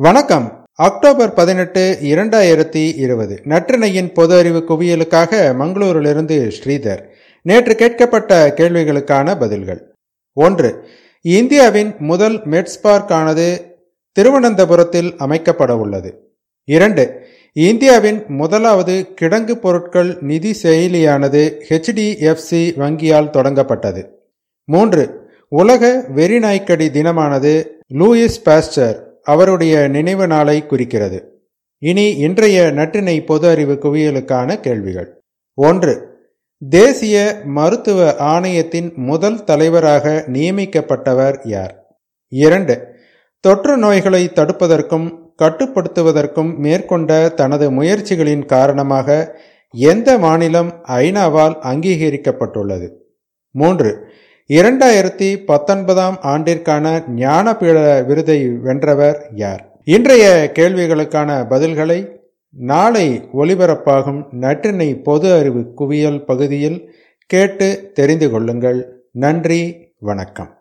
வணக்கம். அக்டோபர் பதினெட்டு இரண்டாயிரத்தி இருபது. நற்றினையின் பொது அறிவு குவியலுக்காக மங்களூரிலிருந்து ஸ்ரீதர். நேற்று கேட்கப்பட்ட கேள்விகளுக்கான பதில்கள். ஒன்று இந்தியாவின் முதல் மெட்ஸ்பார்க் ஆனது திருவனந்தபுரத்தில் அமைக்கப்பட உள்ளது. இரண்டு இந்தியாவின் முதலாவது கிடங்கு பொருட்கள் நிதி செயலியானது ஹெச்டிஎஃப்சி வங்கியால் தொடங்கப்பட்டது. மூன்று உலக வெறிநாய்க்கடி தினமானது லூயிஸ் பாஸ்டர் அவருடைய நினைவு நாளை குறிக்கிறது. இனி இன்றைய நற்றினை பொது அறிவு குவியலுக்கான கேள்விகள். ஒன்று தேசிய மருத்துவ ஆணையத்தின் முதல் தலைவராக நியமிக்கப்பட்டவர் யார்? இரண்டு தொற்று நோய்களை தடுப்பதற்கும் கட்டுப்படுத்துவதற்கும் மேற்கொண்ட தனது முயற்சிகளின் காரணமாக எந்த மாநிலம் ஐநாவால் அங்கீகரிக்கப்பட்டுள்ளது? மூன்று இரண்டாயிரத்தி பத்தொன்பதாம் ஆண்டிற்கான ஞானபீட விருதை வென்றவர் யார்? இன்றைய கேள்விகளுக்கான பதில்களை நாளை ஒலிபரப்பாகும் நற்றினை பொது அறிவு குவியல் பகுதியில் கேட்டு தெரிந்து கொள்ளுங்கள். நன்றி வணக்கம்.